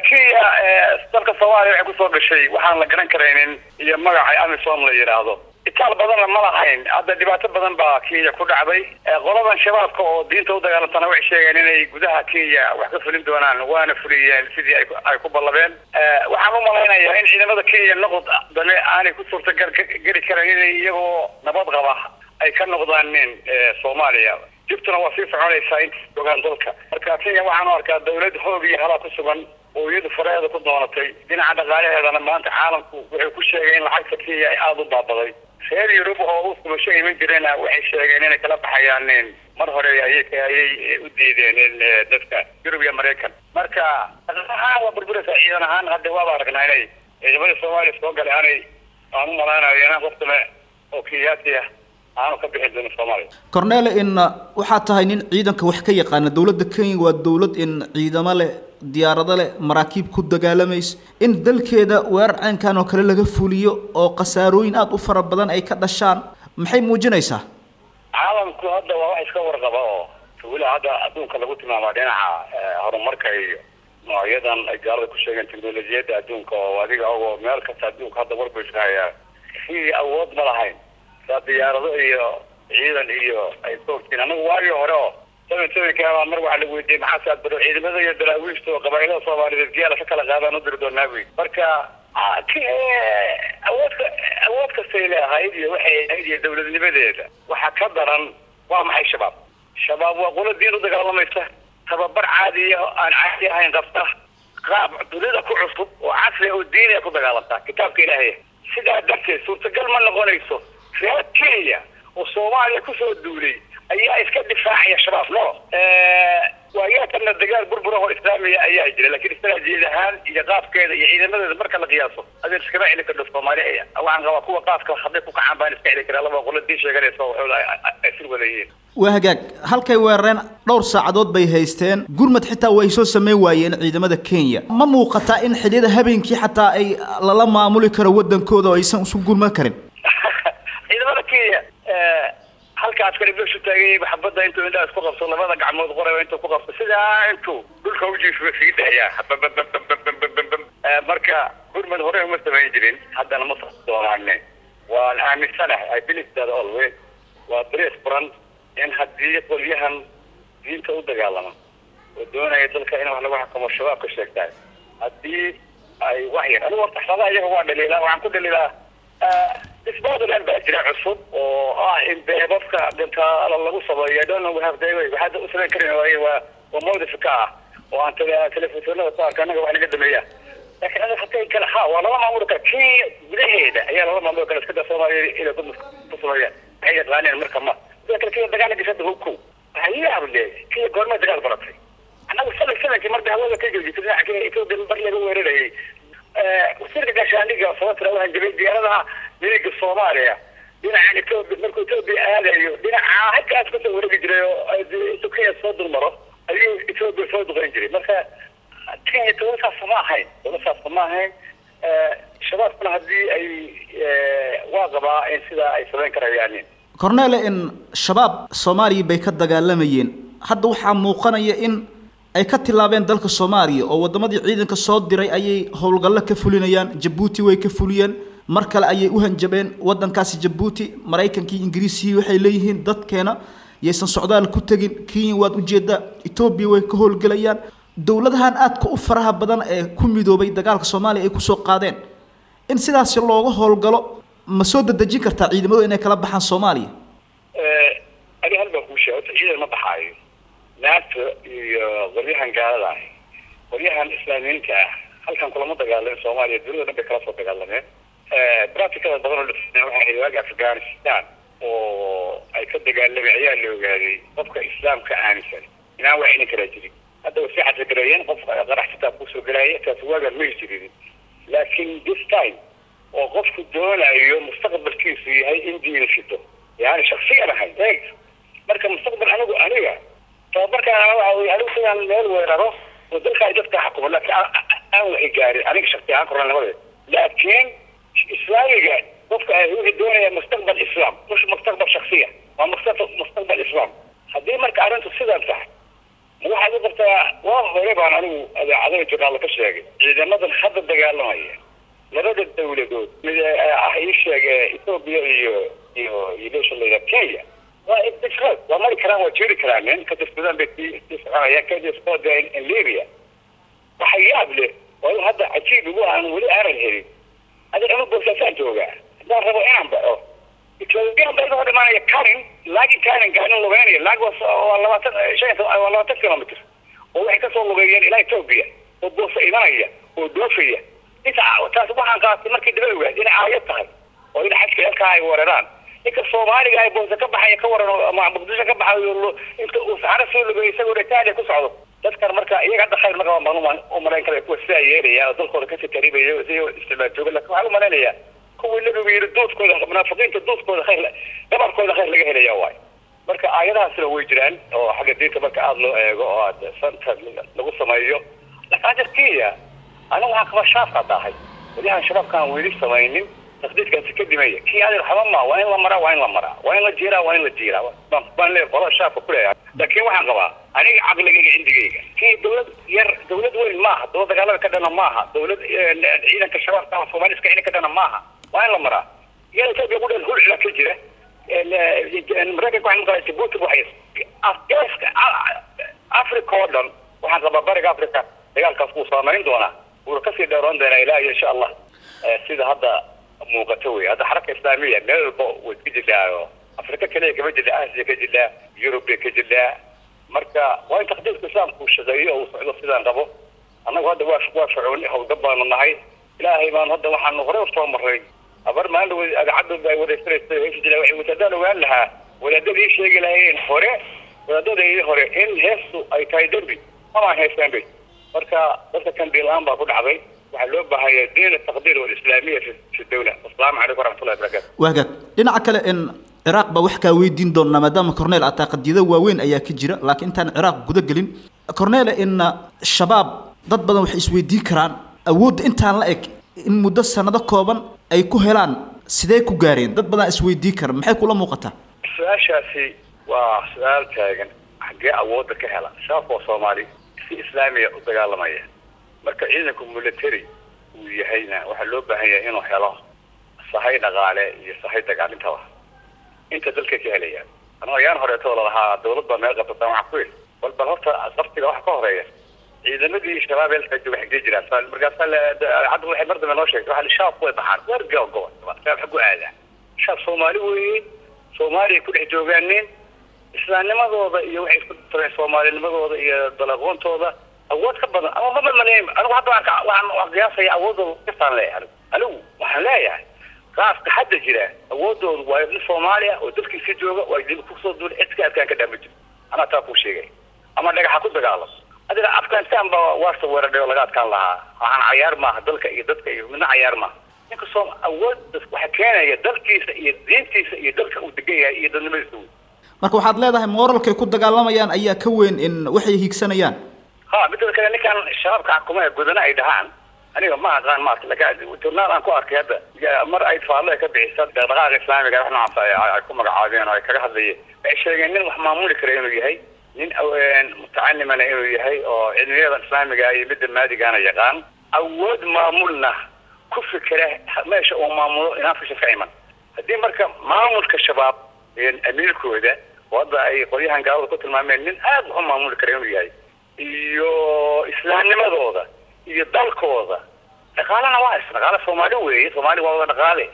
kenya dalka soomaaliya waxay ku soo gashay waxaan la garan karaynin iyo magaca amisom la yidhaahdo itaal badanna ma lahayn hadda dhibaato badan baa kenya ku dhacday. Qoladan shabaabka oo diinta u dagaalantana waxay sheegeen inay gudaha kenya wax ka fulin doonaan waana fuliyeen sidii ay ku ballabeen waxaan u malaynayaa in ciidamada kenya noqod dale aanay ku suurtagal geli karayn inay iyagoo nabad qaba ay ka noqdaan nin soomaaliya. Jibtuna waa sii soconaysaa inta joogaan dalka. Marka kenya waxaan arkaa dawlad hoog iyo halaa ku sugan oo iyadu faraheeda ku doonatay dhinaca dhaqaalaheedana maanta caalamku wuxuu ku sheegay in lacagta kenya ay aada u baabaday. Reer yurub oo u kumasho iman jirena waxay sheegeen inay kala baxayaan mar hore ayay u diideen dadka yurub iyo maraykan. Marka ahaan waa burburaysa ciidan ahaan hadda waaba aragnaa inay ciidamada soomaaliya soo galay aanay aan u malaynayo inaan waktime oo kiyaati ah aanu ka bixin doonin soomaaliya. Cornele in waxaa tahay nin ciidanka wax ka yaqaana. Dowladda kenya waa dowlad in ciidamo leh diyaarado leh maraakiib ku dagaalamaysa in dalkeeda weerar caynkan oo kale laga fuliyo oo khasaarooyin aada u fara badan ay ka dhashaan maxay muujinaysaa? Caalamku hadda waa wax iska warqaba oo weli hadda adduunka lagu tilmaamaa dhinaca horumarka iyo noocyadan ay gaalada ku sheegeen teknolojiyadda adduunka oo adiga oo meel kasta adduunka hadda warba iska hayaa. Si awood ma lahayn saa diyaarado iyo ciidan iyo ay soogtiin anagu waagii hore oo sevenkaa mar waxaa la weydiiyey maxaa saad baro? Ciidamada iyo daraawiishta oo qabailada soomaaliyeed geela ka kala qaadaan u diri doonaa buy marka awood awood kastay leeahayd iyo waxay ahayd iyo dawladnimadeeda waxaa ka daran waa maxay shabaab? Shabaab waa qolo diin u dagaalamaysa tababar caadiya aan caadi ahayn qabta qaab dunida ku cusub oo casri oo diiniya ku dagaalamta kitaabka ilaahaya sidaa darteed suurtagal ma noqonayso reer kenya oo soomaaliya ku soo duulay ayaa iska difaacaya shabaab no waayaatana dagaal burbura oo islaamiya ayaa jira laakiin istaraatiijiyad ahaan iyo qaabkeeda iyo ciidamadeeda marka la qiyaaso adeer iskama celin karto soomaaliya waxaan qabaa kuwa qaadka hadday ku kacaan baan iska celin karaa laba qolo diin sheeganaysa waxooda sir wada yihiin. Waa hagaag. Halkay weerareen dhowr saacadood bay haysteen. Gurmad xitaa way soo sameyn waayeen ciidamada kenya. Ma muuqataa in xilliyada habeenkii xataa ay lala maamuli karo wadankooda oo aysan isu gurman karin ciidamada kenya halka askari meeshu taagay xabadda intuu indhaha isku qabto labada gacmood qoraba intuu ku qabto sidaa intuu dhulka ujiifa sii dhayaa marka gurmad hore uma samayn jirin haddana ma doonaane waan aaminsanahay i always waa darees furan in haddii qolyahan diinta u dagaalama oo doonaya dalka in wax lagu xakumo shabaabka sheegtahay haddii ay wax yar anigu horta iyaga waa dhaliilaa waxaan ku dhaliilaa isbadlan baa jira cusub oo ah in beebabka dhintaala lagu sameeyo. Don't we have day waxaad u karin waaye waa waa modifika ah oo aan telefoonada ku arka annaga wax naga dameeya laakiin anaga hatay kale ha waa laba maamul kale kenya gudaheeda ayaa laba maamul kale iska soomaaliya inay ku sameeyaan. Waxay yaqaaneen marka ma. Sida kale kenya dagaal gasha hubku waxaa ii yaable kenya goorma dagaal baratay. Annagu sanad sannadkii marba hawada ka joojisay ethiopia bar laga weerarayay. Wasiirka gaashaandhiga sababta u hanjabay diyaaradaha miliga soomaaliya. Dhinacan ethiopia markuu ethiopia aadayo dhinaca halkaas ka soo wareegi jiray oo kenya soo dulmaro ayuu ethiopia soo duqeyn jiray. Marka kenya dowlad saasa ma ahayn dowlad saasa ma ahayn. Shabaabkuna haddii ay waa qabaa in sidaa ay samayn karayaan cornele in shabaab soomaaliya bay ka dagaalamayeen. Hadda waxaa muuqanaya in ay ka tilaabeen dalka soomaaliya oo waddamadii ciidanka soo diray ayay howlgallo ka fulinayaan jabuuti way ka fuliyeen mar kale ayay u hanjabeen waddankaasi jabuuti maraykankii ingiriisii waxay leeyihiin dadkeena yaysan socdaal ku tegin kenya waad u jeedaa etoobiya way ka howlgelayaan. Dowladahan aadka u faraha badan ee ku midoobay dagaalka soomaaliya ay ku soo qaadeen. In sidaasi looga howlgalo ma soo dadejin kartaa ciidamadu inay kala baxaan soomaaliya? Ani hal baan kuu sheega horta ciidan ma baxaayo. Naafta iyo qolyahan gaalada ah qolyahan islaamiyiinta ah halkan kulama dagaalamin soomaaliya dunida dhan bay kala soo dagaalameen practicada badan oo dhifnaa waxay ahayd waagi afghanistan oo ay ka dagaalamay ayaa la ogaaday qofka islaamka aaminsan inaan wax celin karaa jirin hadda way sii casrigareeyeen qof qarax kitaab ku soo galaaya taasi waagaan may jirin laakiin this time oo qofku doonayo mustaqbalkiisu yahay in diina fito yani shaksiyan ahay eeg marka mustaqbal anigu aniga tababarkaan waxa wey anigu sidaan meel weeraro oo dalkaa dadka xakuma laakiin aan waxay gaarin aniga shaksi ahaan kornanimada laakiin islaamiga qofka wuxuu doonaya mustaqbal islaam mush mustaqbal shaksiya waa mustaqbal islaam haddii marka arrintu sidan tahay waxaad u qabtaa waa hore baan anigu adeecadaha journaal ka sheegay ciidamadan hadda dagaalamaya labada dawladood mid ah ii sheege ethoobia iyo iyo meesha layidhaha kenya waa iftifraad waa mari karaan waa jeeri karaan nin ka tirsadaan bay sii soconayaan kadisooda in libya waxa yaab leh waa hadda cajiib igu aan weli aanan helin adiga ama boosaasaan joogaa haddaan rabo inaan baxo ethoobiyan baa inoo dhimanaya karin laagi karin gaanin lugeynaya laag waa labaatan shan waa labaatan kilomitr oo waxay ka soo lugeeyeen ilaa ethoobia oo boosa imanaya oo doofaya inta taas waxaan qaatay markii daba ogaad inay aayad tahay oo in xajka halkaa ay weeraraan ninka soomaaliga ay boosa ka baxaya ka waran muqdisho ka baxayo inta uu soo lugeeyay isagoo ritaaliya ku socdo dadkan marka iyaga hadda khayr marka baan u malayn kara kuwa sidaa yeelaya oo dalkooda ka sii taribaya isagoo isticmaal jooga laakiin waxaan u malaynayaa kuwii nabigu yidhi duudkooda munaafiqiinta duudkooda khayr gabarkooda khayr laga helaya waay marka aayadahaasina way jiraan oo xagga diinta marka aada loo eego oo aad santa lagu sameeyo laakiin hadda kenya aniga waxaan kaba shaafka tahay welihaan shabaabkaan weli samaynin taqdiidkaasi ka dhimaya kii adeer waxba ma waa in la maraa waa in la maraa waa in la jiiraa waa in la jiiraa. Baan leeyahay qolada shaafka ku leeyahay laakiin waxaan qabaa. Aniga caqligayga cindigayga kii dawlad yar dawlad weyn maaha dawlad dagaalada ka dhana maaha dawlad ciidanka shabaabka soomaali iska celin ka dhana maaha waa in la maraa. Iyada etoobiya ku dhan hulcila ka jira. Maraykanka waxay maqlaa jibuuti waxay geeska africa oo dhan waxaan qabaa bariga africa dagaalkaas wuu saamayn doonaa. Wuuna ka sii dheeroon doonaa ilaa iyo insha allah sida hadda muuqato wey hadda xaraka islaamiya meel walba way ka jirtaa afrika kaliya kama jirta aasiya ka jirtaa yurub bay ka jirtaa marka waa in taqdiirka islaamku uu shaqeeyo oo uu socdo sidaan rabo annagu hadda waa fircoon hawlgab baanu nahay ilaahay baan hadda waxaanu hore u soo maray abar maalin dhaweyd agacaddu ay wareysanaysay heesi jira waxay wadaadaan ogaan lahaa wadaadadii sheegi lahayeen hore wadaadadii hore in heestu ay tahay dembi ama heestaan bay marka dadka kan diilaan baa ku dhacday waxaa loo baahaya diin ataqdiir walislaamiya fi dawla asalaamu calaykum waraxmatullahi wabarakatu waagaag dhinaca kale in ciraaq baa wax kaa weydiin doonaa maadaama corneel ataa qadiyado waaweyn ayaa ka jira laakiin intaan ciraaq guda gelin. Corneele in shabaab dad badan waxay isweydiin karaan awoodda intaan la eg in muddo sanado kooban ay ku helaan sidee ku gaareen? Dad badan isweydiin kara maxay kula muuqataa? Su'aashaasi waa su'aal taagan xaggee awoodda ka hela shabaabka oo soomaali si islaamiya u dagaalamaya. Marka ciidanku military uu yahayna waxaa loo baahan yahay inuu helo sahay dhaqaale iyo sahay dagaalintaba inta dalka ka helayaan anuu ayaan horeeto lalahaa dawlad baa meel qabsataan waxaan ku yidhi bal bal horta qabtiga waxa ka horreeya ciidamadii shabaab eelka jooga xaggee jiraan markaasa cadda waxay mar dambe noo sheegtay waxa shabaabku way baxaan weer gogo shabaab xaggu aadaa shabaab soomaali weeye soomaaliya ku dhex joogaaneen islaamnimadooda iyo waxay isku dareen soomaalinimadooda iyo dalaqoontooda awood ka badan ama maleyn anigu hadda waxaan qiyaasaya awoodooda kastaan leeyahay anigu waxaan leeyahay qaafka hadda jira awoodoodu waa nin soomaaliya oo dalkiisa jooga waa dib ku soo duul cid ka adkaan ka dhaama jiro. Anaa taa kuu sheegay. Ama dhagaxa ku dagaalamo adiga afghanistan baa waarta weeraray oo laga adkaan lahaa. Waxaan cayaar maaha dalka iyo dadka iyo midna cayaar maaha. Ninka soo awood waxa keenaya dalkiisa iyo diintiisa iyo dalka uu degan yahay iyo dadnimadiisa wey marka waxaad leedahay mooralkay ku dagaalamayaan ayaa ka weyn in waxay hiigsanayaan. Ha midda kale ninkan shabaabka xukumaha gudana ay dhahaan aniga ma aqaan maarta laakiin journaal aan ku arkay hadda. Mar ay faallo ka bixisa dhaqdhaqaaqa islaamiga wax noocaas ay ku magacaabeen oo ay kaga hadlayeen. Waxay sheegeen nin wax maamuli kara inuu yahay nin mutacalimana inuu yahay oo cilmiyada islaamiga iyo midda maadigana yaqaan awood maamulna ku fikira meesha uu maamulo inaan fisha ka iman. Haddii marka maamulka shabaab amiirkooda oo hadda ay qolyahan gaalada ku tilmaameen nin aad wax u maamuli kara inuu yahay iyo islaamnimadooda iyo dalkooda dhaqaalena waa is soomaali weeye soomaali waa wada dhaqaale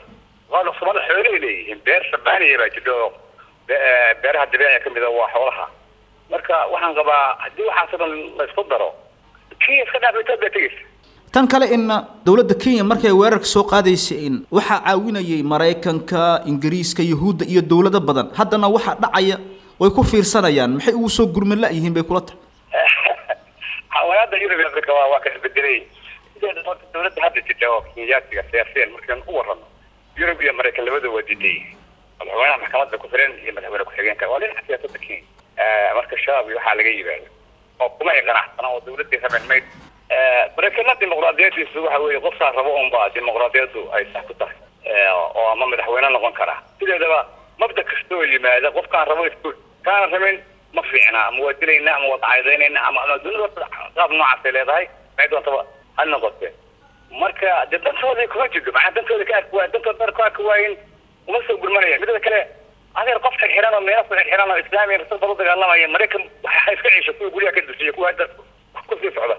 soomaalida xoolay leeyihiin beer sabaaniya baa oo beeraha dabiiciga ka mid a waa xoolaha marka waxaan qabaa haddii waxaas dhan laysku daro kenya iska dhaaf etoobiya tegeysa tan kale in dowladda kenya markay weerarka soo qaadaysay in waxaa caawinayay maraykanka ingiriiska yahuudda iyo dowlado badan haddana waxaa dhacaya way ku fiirsanayaan maxay ugu soo gurman la-yihiin bay kula tahay xawalaada yurub africa waa waa kala bedelay sideeda horta dowladda hadda jirta oo kenyaatiga siyaasiyan markaan u warramo yurub iyo maraykan labada waa diiday madaxweynaha maxkamadda ku xiran iyo madaxweyne ku-xigeenka waa dhinaca siyaasadda kenya marka shabaab iyo waxaa laga yimaado oo kuma ay qanacsana oo dowladdii rabeen mayd maraykana dimuqraadiyadiisu waxa weeye qofkaa rabo unba dimuqraadiyaddu ay sax ku tahay oo ama madaxweyne noqon kara. Sideedaba mabda kasta oo yimaada qofkaan rabo isku kaana rabin ma fiicna ama waa dilayna ama waa dacaydaynayna ama dunida qaab noocaasay leedahay maxay doontaba ha noqote marka dee dantoodii kuma jirto macnaa dantooda ka arki waay dantooda dar ku arki waayin uma soo gurmanaya midada kale adeer qof xirxiran oo meelo ku xirxiran oo islaamiya bala dagaalamaya maraykan waxa iska ciisha kuwa guryaha ka dusiya kuwa hadda ku sii socda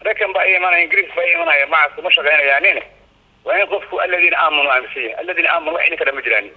maraykan baa i imanaya ingiriis baa imanaya macaas kuma shaqeynayaanin waa in qofku aladiina aamanuu aaminsan yahay aladiina aamanu wax idin ka dhama jiraan